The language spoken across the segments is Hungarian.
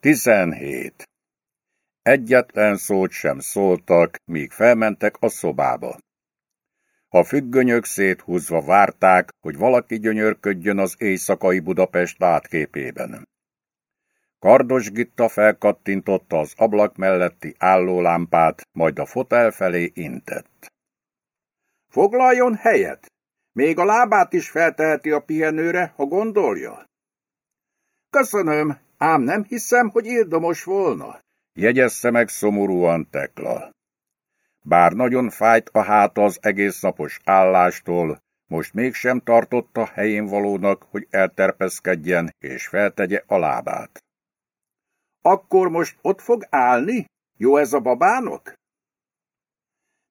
Tizenhét. Egyetlen szót sem szóltak, míg felmentek a szobába. A függönyök széthúzva várták, hogy valaki gyönyörködjön az éjszakai Budapest látképében. Kardos Gitta felkattintotta az ablak melletti állólámpát, majd a fotel felé intett. Foglaljon helyet! Még a lábát is felteheti a pihenőre, ha gondolja. Köszönöm, ám nem hiszem, hogy ildomos volna, jegyezte meg szomorúan Tekla. Bár nagyon fájt a háta az egész napos állástól, most mégsem tartotta helyén valónak, hogy elterpeszkedjen és feltegye a lábát. Akkor most ott fog állni? Jó ez a babának?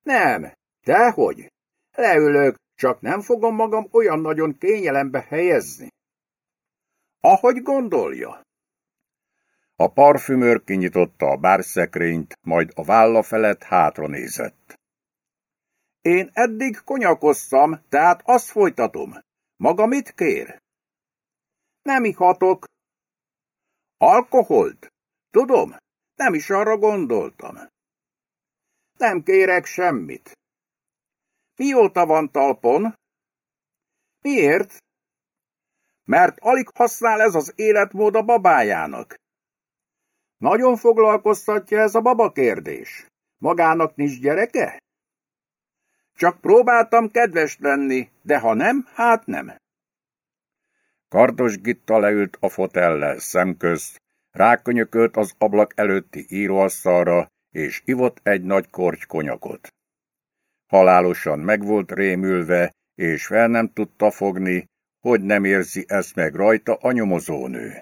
Nem, dehogy. Leülök, csak nem fogom magam olyan nagyon kényelembe helyezni. Ahogy gondolja. A parfümőr kinyitotta a bárszekrényt, majd a válla felett hátra nézett. Én eddig konyakoztam, tehát azt folytatom. Maga mit kér? Nem ihatok. Alkoholt? Tudom, nem is arra gondoltam. Nem kérek semmit. Mióta van talpon? Miért? Mert alig használ ez az életmód a babájának. Nagyon foglalkoztatja ez a baba kérdés. Magának nincs gyereke? Csak próbáltam kedves lenni, de ha nem, hát nem. Kardos Gitta leült a fotellel szemközt, rákönyökölt az ablak előtti íróasztalra, és ivott egy nagy korty konyakot. Halálosan meg volt rémülve, és fel nem tudta fogni, hogy nem érzi ezt meg rajta a nyomozónő.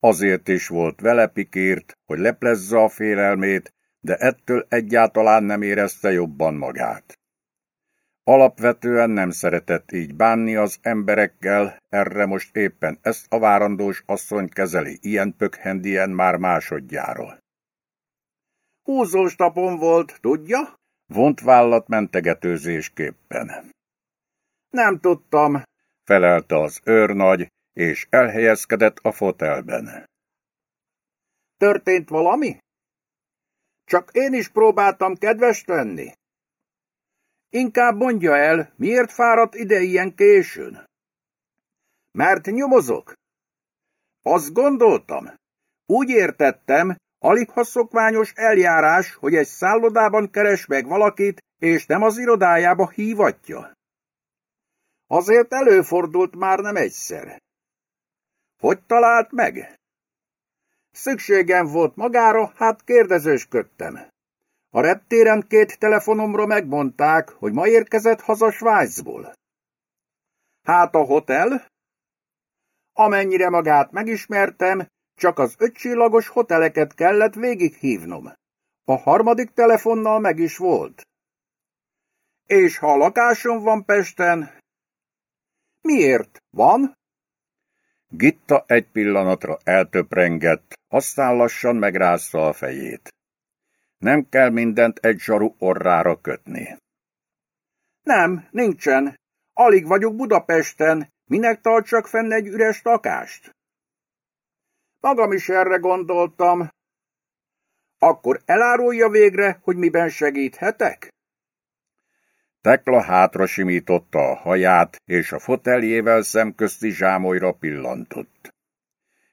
Azért is volt vele pikírt, hogy leplezze a félelmét, de ettől egyáltalán nem érezte jobban magát. Alapvetően nem szeretett így bánni az emberekkel, erre most éppen ezt a várandós asszony kezeli ilyen pökhendien már másodjára. Húzós tapon volt, tudja? Vont vállat mentegetőzésképpen. Nem tudtam, felelte az őrnagy, és elhelyezkedett a fotelben. Történt valami? Csak én is próbáltam kedves lenni. Inkább mondja el, miért fáradt ide ilyen későn? Mert nyomozok. Azt gondoltam. Úgy értettem, alig ha szokványos eljárás, hogy egy szállodában keres meg valakit, és nem az irodájába hívatja. Azért előfordult már nem egyszer. Hogy talált meg? Szükségem volt magára, hát kérdezősködtem. A reptéren két telefonomra megmondták, hogy ma érkezett haza Svájcból. Hát a hotel? Amennyire magát megismertem, csak az ötcsillagos hoteleket kellett végighívnom. A harmadik telefonnal meg is volt. És ha lakásom van Pesten? Miért? Van? Gitta egy pillanatra eltöprengett, aztán lassan megrázta a fejét. Nem kell mindent egy zsaru orrára kötni. Nem, nincsen. Alig vagyok Budapesten, minek tartsak fenn egy üres lakást? Magam is erre gondoltam. Akkor elárulja végre, hogy miben segíthetek? Tekla hátra simította a haját, és a foteljével szemközti zsámolyra pillantott.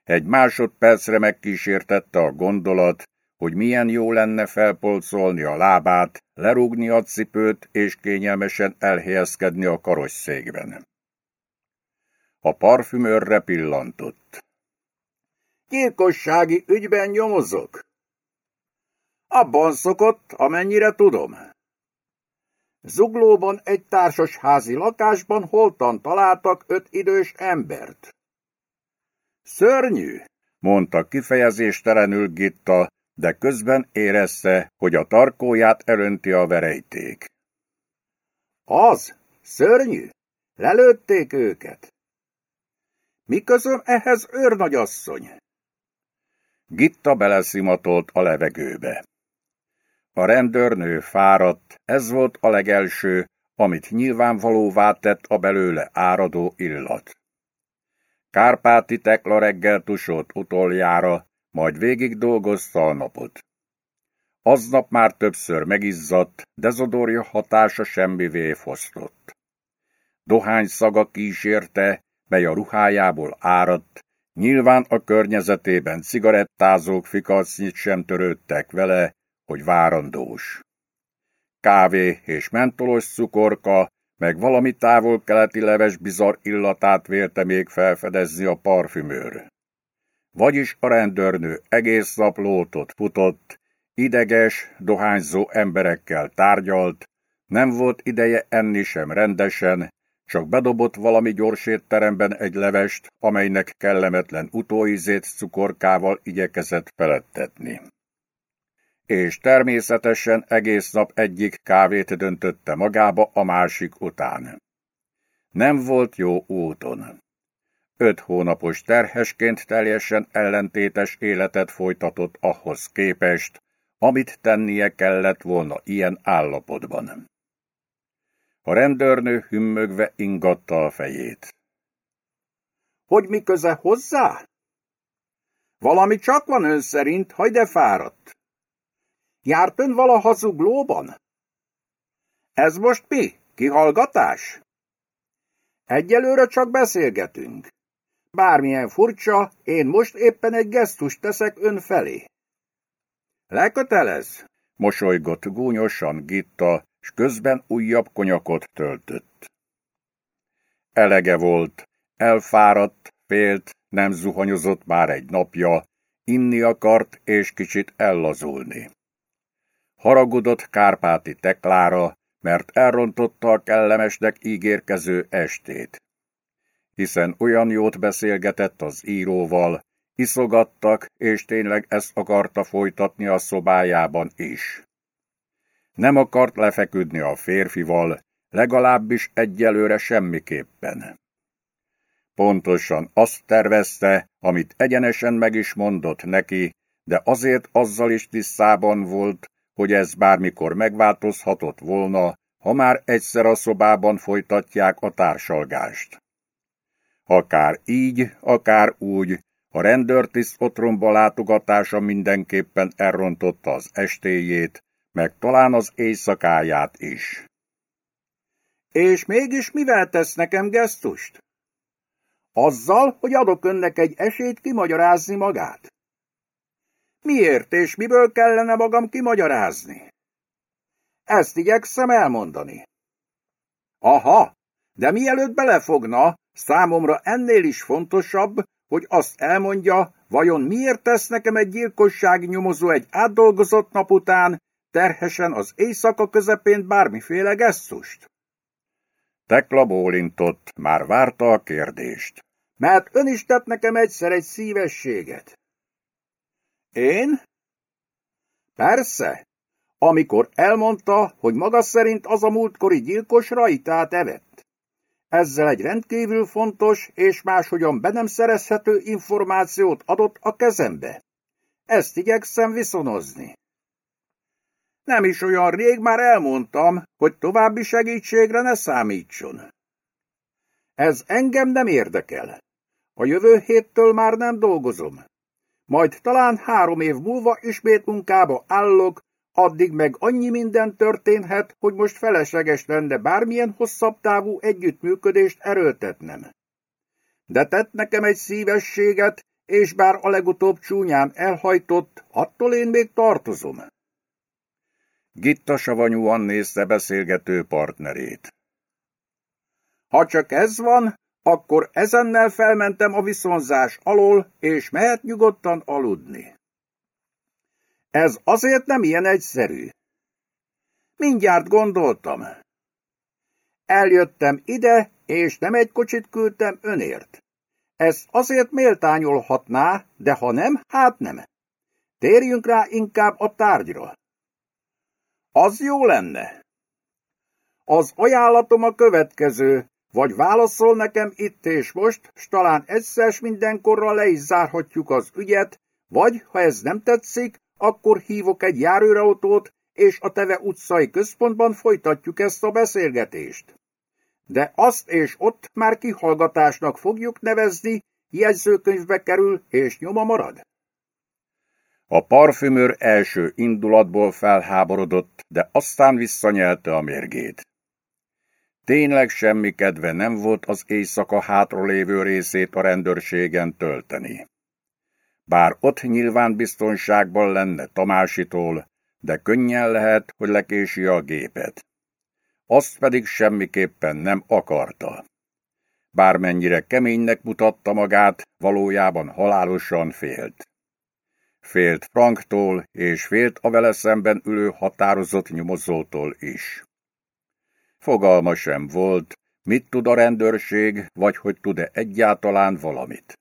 Egy másodpercre megkísértette a gondolat, hogy milyen jó lenne felpolcolni a lábát, lerúgni a cipőt és kényelmesen elhelyezkedni a karosszékben. A parfümőrre pillantott. Gyilkossági ügyben nyomozok. Abban szokott, amennyire tudom. Zuglóban egy társasházi lakásban holtan találtak öt idős embert. Szörnyű, mondta kifejezéstelenül Gitta, de közben érezte, hogy a tarkóját elönti a verejték. Az? Szörnyű? Lelőtték őket? Mi közöm ehhez őrnagyasszony? Gitta beleszimatolt a levegőbe. A rendőrnő fáradt, ez volt a legelső, amit nyilvánvalóvá tett a belőle áradó illat. Kárpáti Tekla reggel tusolt utoljára, majd végig dolgozta a napot. Aznap már többször megizzadt, de zodorja hatása semmivé fosztott. Dohány szaga kísérte, mely a ruhájából áradt, nyilván a környezetében cigarettázók fikacnyit sem törődtek vele, hogy várandós. Kávé és mentolos cukorka, meg valami távol-keleti leves bizarr illatát vélte még felfedezni a parfümőr. Vagyis a rendőrnő egész nap lótot futott, ideges, dohányzó emberekkel tárgyalt, nem volt ideje enni sem rendesen, csak bedobott valami gyors étteremben egy levest, amelynek kellemetlen utóizét cukorkával igyekezett felettetni. És természetesen egész nap egyik kávét döntötte magába a másik után. Nem volt jó úton. Öt hónapos terhesként teljesen ellentétes életet folytatott ahhoz képest, amit tennie kellett volna ilyen állapotban. A rendőrnő hümmögve ingatta a fejét. Hogy mi köze hozzá? Valami csak van ön szerint, ha de fáradt. Járt ön valaha zuglóban? Ez most mi? Kihallgatás? Egyelőre csak beszélgetünk. Bármilyen furcsa, én most éppen egy gesztust teszek ön felé. Lekötelez? Mosolygott gúnyosan Gitta, s közben újabb konyakot töltött. Elege volt, elfáradt, félt, nem zuhanyozott már egy napja, inni akart és kicsit ellazulni. Haragudott Kárpáti Teklára, mert elrontotta a kellemesnek ígérkező estét. Hiszen olyan jót beszélgetett az íróval, iszogattak, és tényleg ezt akarta folytatni a szobájában is. Nem akart lefeküdni a férfival, legalábbis egyelőre semmiképpen. Pontosan azt tervezte, amit egyenesen meg is mondott neki, de azért azzal is tisztában volt, hogy ez bármikor megváltozhatott volna, ha már egyszer a szobában folytatják a társalgást. Akár így, akár úgy, a rendőrtiszt otromba látogatása mindenképpen elrontotta az estéjét, meg talán az éjszakáját is. És mégis mivel tesz nekem gesztust? Azzal, hogy adok önnek egy esélyt kimagyarázni magát. Miért és miből kellene magam kimagyarázni? Ezt igyekszem elmondani. Aha, de mielőtt belefogna, számomra ennél is fontosabb, hogy azt elmondja, vajon miért tesz nekem egy gyilkossági nyomozó egy átdolgozott nap után, terhesen az éjszaka közepén bármiféle gesztust? Tekla bólintott, már várta a kérdést. Mert ön is tett nekem egyszer egy szívességet. Én? Persze. Amikor elmondta, hogy maga szerint az a múltkori gyilkos rajtát evett. Ezzel egy rendkívül fontos és máshogyan be nem szerezhető információt adott a kezembe. Ezt igyekszem viszonozni. Nem is olyan rég már elmondtam, hogy további segítségre ne számítson. Ez engem nem érdekel. A jövő héttől már nem dolgozom. Majd talán három év múlva ismét munkába állok, addig meg annyi minden történhet, hogy most felesleges lenne bármilyen hosszabb távú együttműködést erőltetnem. De tett nekem egy szívességet, és bár a legutóbb csúnyán elhajtott, attól én még tartozom. Gitta savanyúan nézte beszélgető partnerét. Ha csak ez van, akkor ezennel felmentem a viszonzás alól, és mehet nyugodtan aludni. Ez azért nem ilyen egyszerű. Mindjárt gondoltam. Eljöttem ide, és nem egy kocsit küldtem önért. Ez azért méltányolhatná, de ha nem, hát nem. Térjünk rá inkább a tárgyra. Az jó lenne. Az ajánlatom a következő, vagy válaszol nekem itt és most, s talán egyszer mindenkorra le is zárhatjuk az ügyet, vagy, ha ez nem tetszik, akkor hívok egy járőrautót, és a Teve utcai központban folytatjuk ezt a beszélgetést. De azt és ott már kihallgatásnak fogjuk nevezni, jegyzőkönyvbe kerül, és nyoma marad? A parfümőr első indulatból felháborodott, de aztán visszanyelte a mérgét. Tényleg semmi kedve nem volt az éjszaka hátralévő részét a rendőrségen tölteni. Bár ott nyilván biztonságban lenne Tamásitól, de könnyen lehet, hogy lekési a gépet. Azt pedig semmiképpen nem akarta. Bármennyire keménynek mutatta magát, valójában halálosan félt. Félt Franktól, és félt a vele szemben ülő határozott nyomozótól is. Fogalma sem volt, mit tud a rendőrség, vagy hogy tud-e egyáltalán valamit.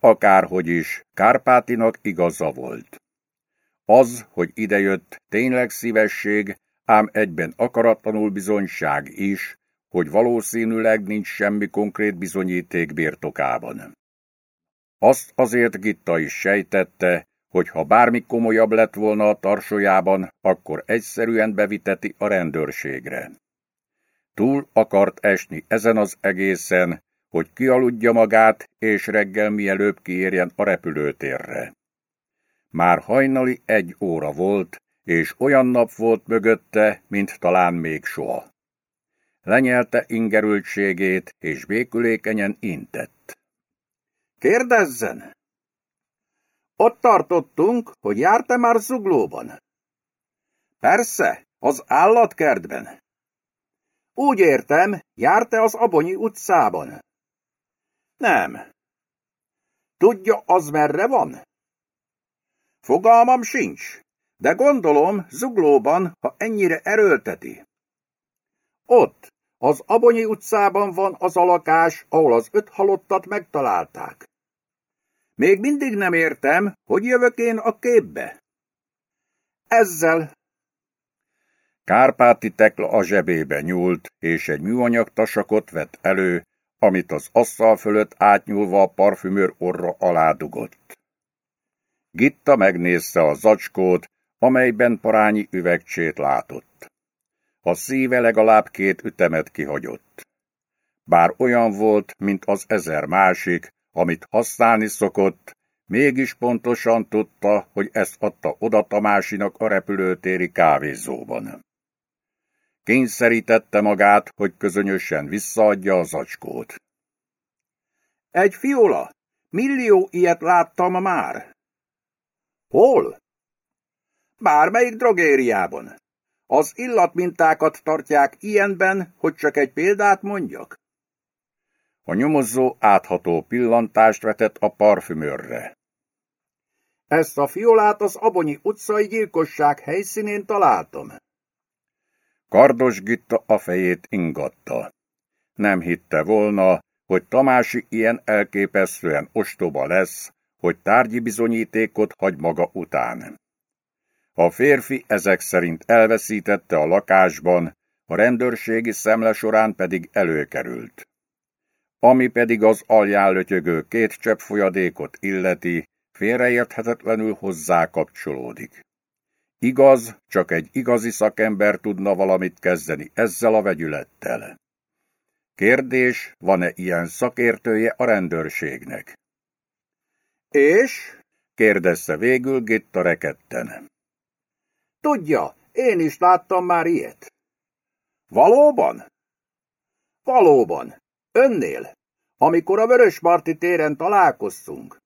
Akárhogy is, Kárpátinak igaza volt. Az, hogy idejött, tényleg szívesség, ám egyben akaratlanul bizonyság is, hogy valószínűleg nincs semmi konkrét bizonyíték birtokában. Azt azért Gitta is sejtette, hogy ha bármi komolyabb lett volna a tarsójában, akkor egyszerűen beviteti a rendőrségre. Túl akart esni ezen az egészen, hogy kialudja magát, és reggel mielőbb kiérjen a repülőtérre. Már hajnali egy óra volt, és olyan nap volt mögötte, mint talán még soha. Lenyelte ingerültségét, és békülékenyen intett. Kérdezzen! Ott tartottunk, hogy járte már zuglóban. Persze, az állatkertben. Úgy értem, járte az Abonyi utcában. Nem. Tudja, az merre van? Fogalmam sincs, de gondolom zuglóban, ha ennyire erőlteti. Ott, az Abonyi utcában van az a lakás, ahol az öt halottat megtalálták. Még mindig nem értem, hogy jövök én a képbe. Ezzel. Kárpáti tekla a zsebébe nyúlt, és egy műanyag tasakot vett elő, amit az asszal fölött átnyúlva a parfümőr orra alá dugott. Gitta megnézte a zacskót, amelyben parányi üvegcsét látott. A szíve legalább két ütemet kihagyott. Bár olyan volt, mint az ezer másik, amit használni szokott, mégis pontosan tudta, hogy ezt adta oda Tamásinak a repülőtéri kávézóban. Kényszerítette magát, hogy közönösen visszaadja az zacskót. Egy fiola! Millió ilyet láttam már. Hol? Bármelyik drogériában. Az illatmintákat tartják ilyenben, hogy csak egy példát mondjak. A nyomozó átható pillantást vetett a parfümőrre. Ezt a fiolát az Abonyi utcai gyilkosság helyszínén találtam. Kardos Gitta a fejét ingatta. Nem hitte volna, hogy Tamási ilyen elképesztően ostoba lesz, hogy tárgyi bizonyítékot hagy maga után. A férfi ezek szerint elveszítette a lakásban, a rendőrségi szemle során pedig előkerült. Ami pedig az alján lötyögő két csepp folyadékot illeti, félreérthetetlenül hozzá kapcsolódik. Igaz, csak egy igazi szakember tudna valamit kezdeni ezzel a vegyülettel. Kérdés, van-e ilyen szakértője a rendőrségnek? És? kérdezte végül Gitta reketten. Tudja, én is láttam már ilyet. Valóban? Valóban. Önnél, amikor a Vörösmarty téren találkoztunk.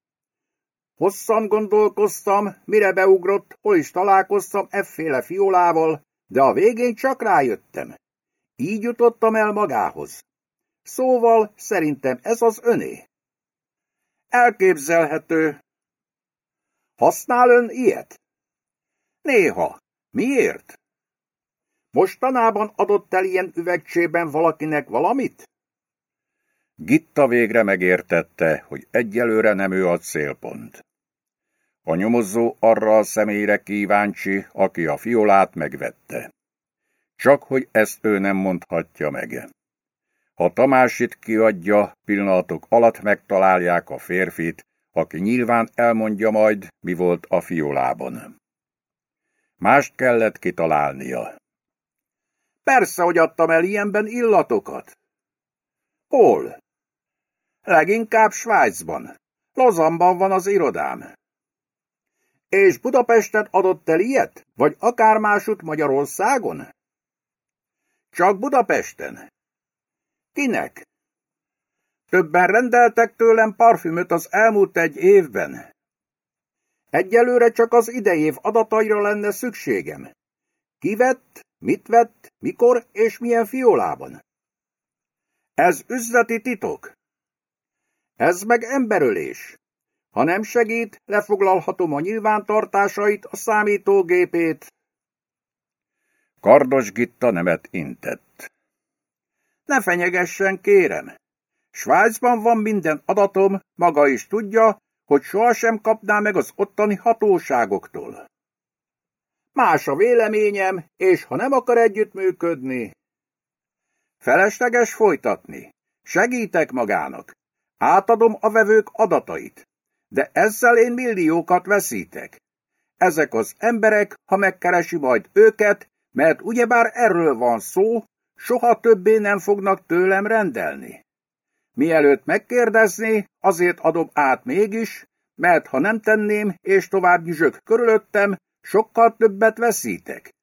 Hosszan gondolkoztam, mire beugrott, hol is találkoztam efféle fiolával, de a végén csak rájöttem. Így jutottam el magához. Szóval szerintem ez az öné. Elképzelhető. Használ ön ilyet? Néha. Miért? Mostanában adott el ilyen üvegcsében valakinek valamit? Gitta végre megértette, hogy egyelőre nem ő a célpont. A nyomozó arra a személyre kíváncsi, aki a fiolát megvette. Csak hogy ezt ő nem mondhatja meg. Ha Tamásit kiadja, pillanatok alatt megtalálják a férfit, aki nyilván elmondja majd, mi volt a fiolában. Mást kellett kitalálnia. Persze, hogy adtam el ilyenben illatokat. Hol? Leginkább Svájcban. Lozanban van az irodám. És Budapesten adott el ilyet? Vagy akár másút Magyarországon? Csak Budapesten. Kinek? Többen rendeltek tőlem parfümöt az elmúlt egy évben. Egyelőre csak az idejév adataira lenne szükségem. Ki vett, mit vett, mikor és milyen fiolában. Ez üzleti titok. Ez meg emberölés. Ha nem segít, lefoglalhatom a nyilvántartásait, a számítógépét. Kardos Gitta nemet intett. Ne fenyegessen, kérem. Svájcban van minden adatom, maga is tudja, hogy sohasem kapná meg az ottani hatóságoktól. Más a véleményem, és ha nem akar együttműködni... Felesleges folytatni. Segítek magának. Átadom a vevők adatait. De ezzel én milliókat veszítek. Ezek az emberek, ha megkeresi majd őket, mert ugyebár erről van szó, soha többé nem fognak tőlem rendelni. Mielőtt megkérdezni, azért adom át mégis, mert ha nem tenném, és tovább gyüzsök körülöttem, sokkal többet veszítek.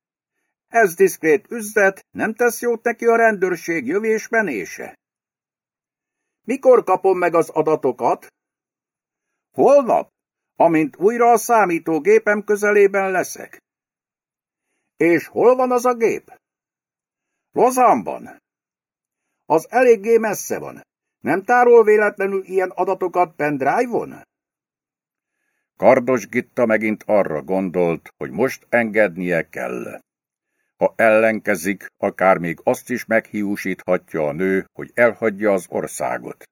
Ez diszkrét üzlet, nem tesz jót neki a rendőrség jövés-menése. Mikor kapom meg az adatokat? Holnap, amint újra a számítógépem közelében leszek. És hol van az a gép? Lozánban. Az eléggé messze van. Nem tárol véletlenül ilyen adatokat pendrive-on? Kardos Gitta megint arra gondolt, hogy most engednie kell. Ha ellenkezik, akár még azt is meghiúsíthatja a nő, hogy elhagyja az országot.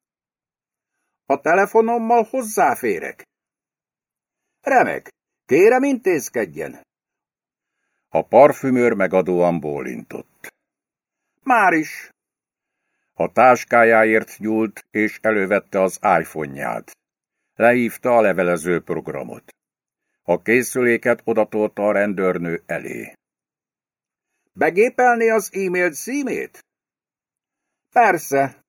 A telefonommal hozzáférek. Remek, kérem intézkedjen. A parfümőr megadóan bólintott. Már is. A táskájáért nyúlt, és elővette az iPhone-ját. Lehívta a levelező programot. A készüléket odatolta a rendőrnő elé. Begépelni az e-mail címét? Persze.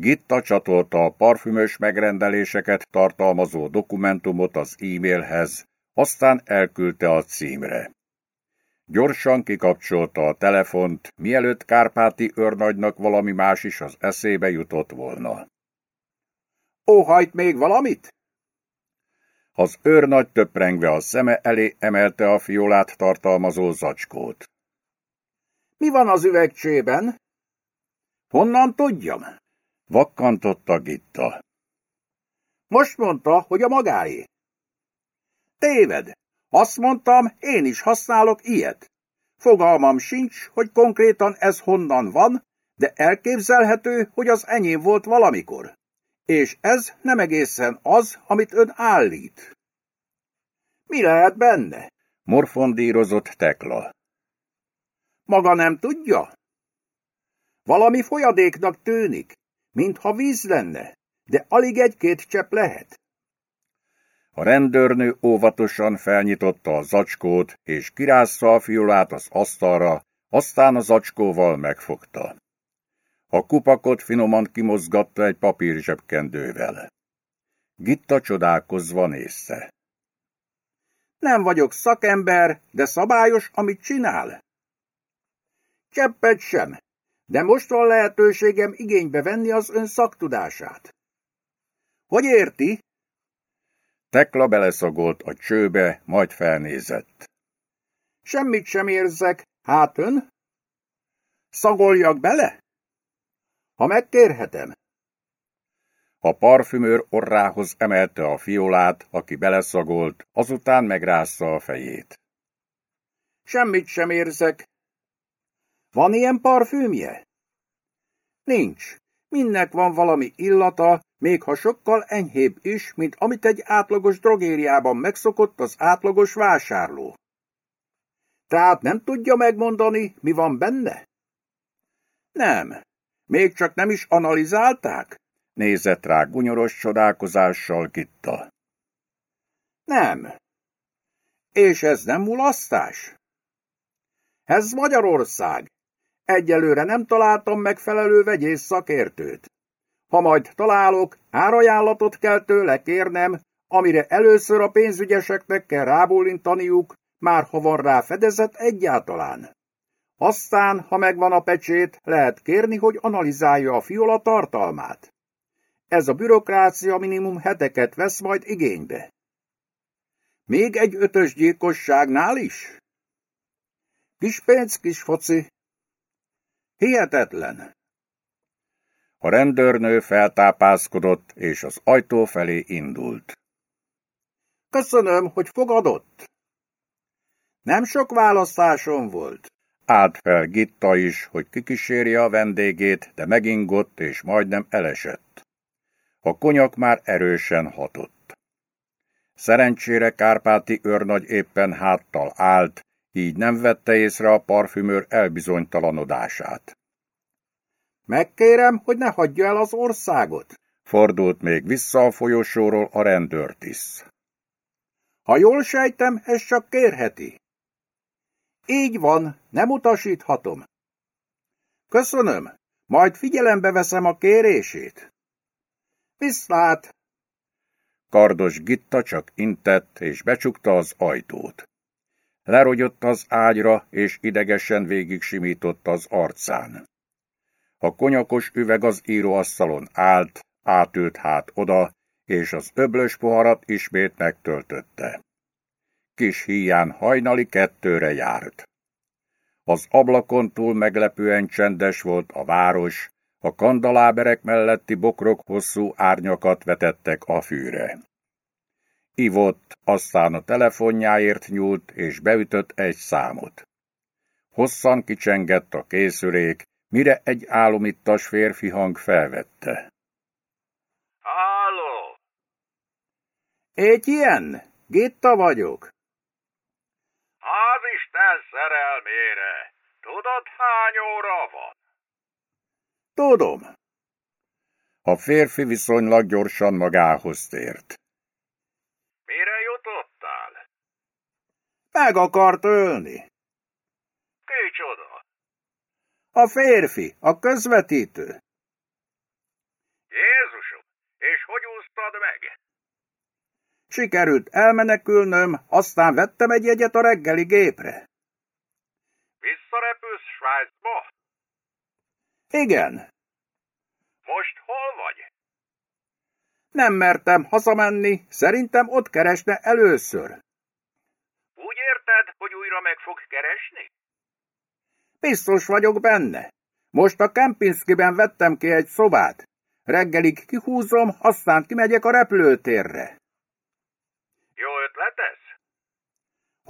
Gitta csatolta a parfümös megrendeléseket tartalmazó dokumentumot az e-mailhez, aztán elküldte a címre. Gyorsan kikapcsolta a telefont, mielőtt Kárpáti őrnagynak valami más is az eszébe jutott volna. Óhajt még valamit? Az őrnagy töprengve a szeme elé emelte a fiolát tartalmazó zacskót. Mi van az üvegcsében? Honnan tudjam? Vakkantotta Gitta. Most mondta, hogy a magáé. Téved. Azt mondtam, én is használok ilyet. Fogalmam sincs, hogy konkrétan ez honnan van, de elképzelhető, hogy az enyém volt valamikor. És ez nem egészen az, amit ön állít. Mi lehet benne? Morfondírozott Tekla. Maga nem tudja? Valami folyadéknak tűnik, mintha víz lenne, de alig egy-két csepp lehet. A rendőrnő óvatosan felnyitotta a zacskót, és kirázza a fiolát az asztalra, aztán a zacskóval megfogta. A kupakot finoman kimozgatta egy papír zsebkendővel. Gitta csodálkozva nézte. Nem vagyok szakember, de szabályos, amit csinál. Cseppet sem, de most van lehetőségem igénybe venni az ön szaktudását. Hogy érti? Tekla beleszagolt a csőbe, majd felnézett. Semmit sem érzek, hát ön? Szagoljak bele? Ha megkérhetem. A parfümőr orrához emelte a fiolát, aki beleszagolt, azután megrázza a fejét. Semmit sem érzek. Van ilyen parfümje? Nincs. Mindnek van valami illata, még ha sokkal enyhébb is, mint amit egy átlagos drogériában megszokott az átlagos vásárló. Tehát nem tudja megmondani, mi van benne? Nem. Még csak nem is analizálták? Nézett rá gunyoros csodálkozással Gitta. Nem. És ez nem mulasztás? Ez Magyarország. Egyelőre nem találtam megfelelő vegyész szakértőt. Ha majd találok, árajánlatot kell tőle kérnem, amire először a pénzügyeseknek kell rábólintaniuk, már ha van rá fedezet egyáltalán. Aztán, ha megvan a pecsét, lehet kérni, hogy analizálja a fiola tartalmát. Ez a bürokrácia minimum heteket vesz majd igénybe. Még egy ötös gyilkosságnál is? Kis pénz, kis foci. Hihetetlen. A rendőrnő feltápászkodott, és az ajtó felé indult. Köszönöm, hogy fogadott. Nem sok választásom volt. Állt fel Gitta is, hogy kikísérje a vendégét, de megingott és majdnem elesett. A konyak már erősen hatott. Szerencsére Kárpáti őrnagy éppen háttal állt, így nem vette észre a parfümőr elbizonytalanodását. Megkérem, hogy ne hagyja el az országot. Fordult még vissza a folyosóról a rendőrtisz. Ha jól sejtem, ez csak kérheti. Így van, nem utasíthatom. Köszönöm, majd figyelembe veszem a kérését. Viszlát! Kardos Gitta csak intett, és becsukta az ajtót. Lerogyott az ágyra, és idegesen végig simított az arcán. A konyakos üveg az íróasztalon állt, átült hát oda, és az öblös poharat ismét megtöltötte. Kis híján hajnali kettőre járt. Az ablakon túl meglepően csendes volt a város, a kandaláberek melletti bokrok hosszú árnyakat vetettek a fűre. Ivott, aztán a telefonjáért nyúlt, és beütött egy számot. Hosszan kicsengett a készülék, mire egy álomittas férfi hang felvette. Halló! ilyen? Gitta vagyok. Az Isten szerelmére! Tudod, hány óra van? Tudom. A férfi viszonylag gyorsan magához tért. Mire jutottál? Meg akart ölni. Kicsoda? A férfi, a közvetítő. Jézusom, és hogy úsztad meg? Sikerült elmenekülnöm, aztán vettem egy jegyet a reggeli gépre. Visszarepülsz Svájcba? Igen. Most hol vagy? Nem mertem hazamenni, szerintem ott keresne először. Úgy érted, hogy újra meg fog keresni? Biztos vagyok benne. Most a Kempinskiben vettem ki egy szobát. Reggelig kihúzom, aztán kimegyek a repülőtérre. Jó ötlet ez?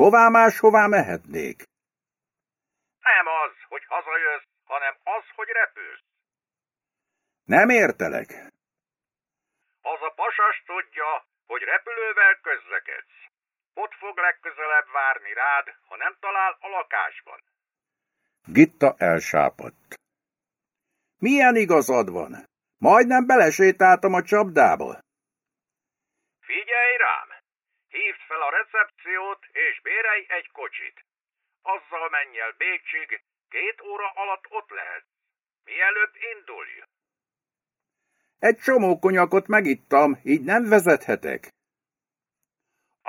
Hová más, hová mehetnék? Nem az, hogy hazajössz, hanem az, hogy repülsz. Nem értelek. Az a pasas tudja, hogy repülővel közlekedsz. Ott fog legközelebb várni rád, ha nem talál a lakásban. Gitta elsápadt. Milyen igazad van? Majdnem belesétáltam a csapdába. Figyelj rám! Hívd fel a recepciót, és bérelj egy kocsit. Azzal menj el Bécsig, két óra alatt ott lehet. Mielőbb indulj! Egy csomó konyakot megittam, így nem vezethetek.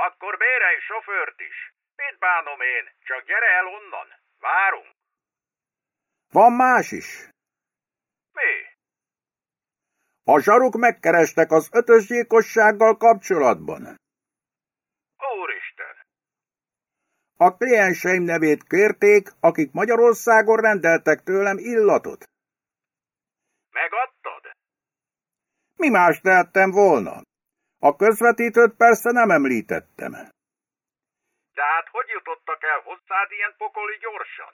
Akkor bérelj sofőrt is. Mit bánom én? Csak gyere el onnan. Várunk. Van más is. Mi? A zsaruk megkerestek az ötös gyilkossággal kapcsolatban. Úristen! A klienseim nevét kérték, akik Magyarországon rendeltek tőlem illatot. Megadtad? Mi más tehettem volna? A közvetítőt persze nem említettem. De hát hogy jutottak el hozzád ilyen pokoli gyorsan?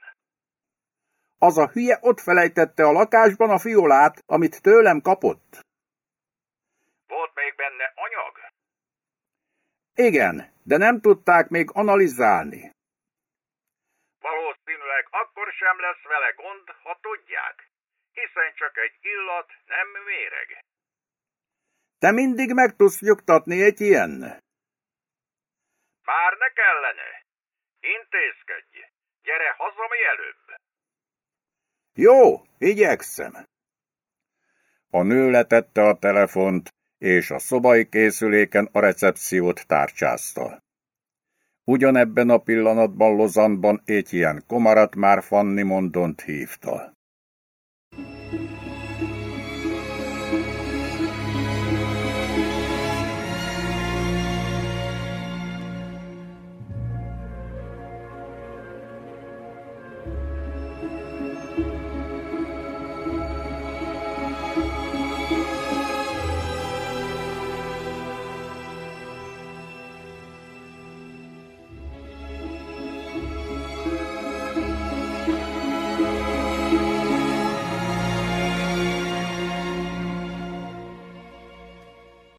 Az a hülye ott felejtette a lakásban a fiolát, amit tőlem kapott. Volt még benne anyag? Igen, de nem tudták még analizálni. Valószínűleg akkor sem lesz vele gond, ha tudják, hiszen csak egy illat nem méreg. Te mindig meg tudsz nyugtatni egy ilyen. Már ne kellene. Intézkedj. Gyere haza mielőbb. Jó, igyekszem. A nő letette a telefont, és a szobai készüléken a recepciót tárcsázta. Ugyanebben a pillanatban Lozanban egy ilyen komarat már Fanni Mondont hívta.